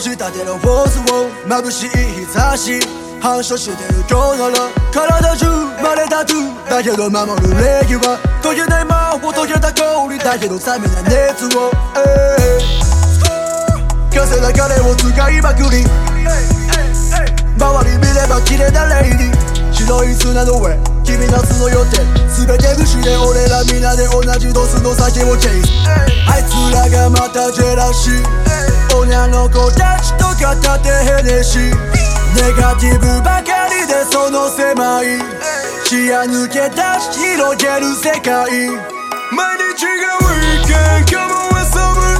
したてのフォースを眩しい日差し。反射してる今日なら体中まれたトゥだけど守る礼儀は解けない魔法解けた氷だけど冷めない熱を、えー、稼いだ金を使いまくり周り見れば綺麗なレイディ白い砂の上君夏の予定全て無視で俺ら皆で同じドスの酒をチェイス。あいつらがまたジェラシー。の子たちと片手ヘネシーネガティブばかりでその狭い視野抜け出し広げる世界。毎日がウィーケン今日も遊ぶ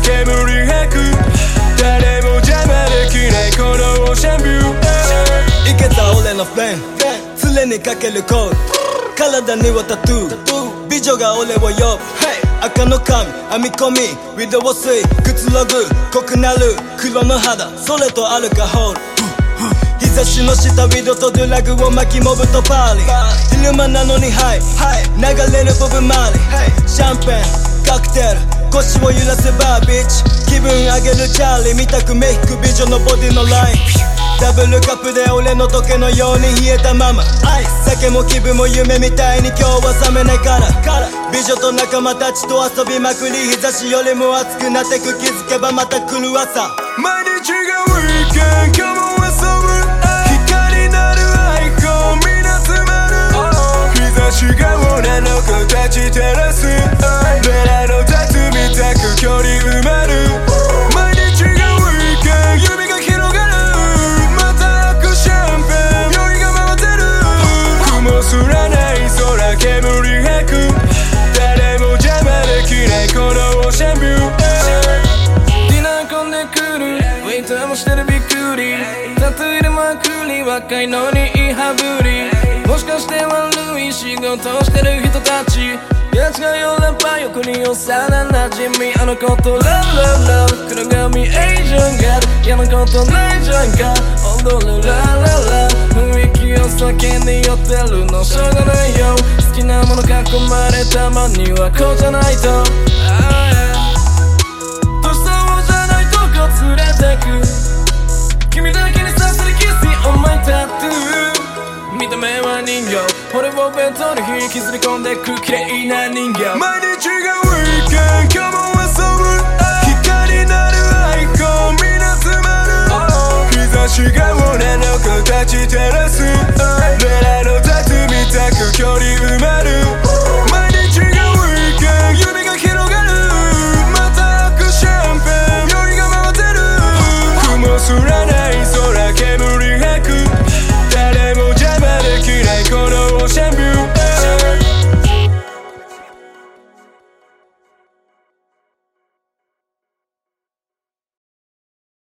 空煙吐く。誰も邪魔できないこのオーシャンビュー。いけた俺のフレン常にかけるコード。体にはタトゥー。美女が俺を呼ぶ。赤の髪編み込み。ウィドウスイくつろぐ濃くなる。黒の肌。それとアルカホール。日差しの下ウィドとドラグを巻きモブとパーリー。昼間なのにハイ。流れるボブマーリーシャンペンカクテル腰を揺らせばビーチ気分上げるチャーリー。見たく目引く美女のボディのライン。ダブルカップで俺の時計のように冷えたまま。酒も気分も夢みたいに今日は冷めないから。美女と仲間たちと遊びまくり。日差しよりも熱くなってく。気づけばまた来る朝。毎日トゥー入れまくり若いのにいい羽振り。もしかして悪い仕事してる人たち。やつがよラッパ横に幼なじみあの子とラブラブラ。ブ黒髪エイジョンが嫌なことないじゃんか。踊るラララ。雰囲気を酒に酔ってるのしょうがないよ。好きなもの囲まれたまにはこうじゃないと、人形。俺を弁当の日に削り込んでく綺麗な人形。毎日がウィーン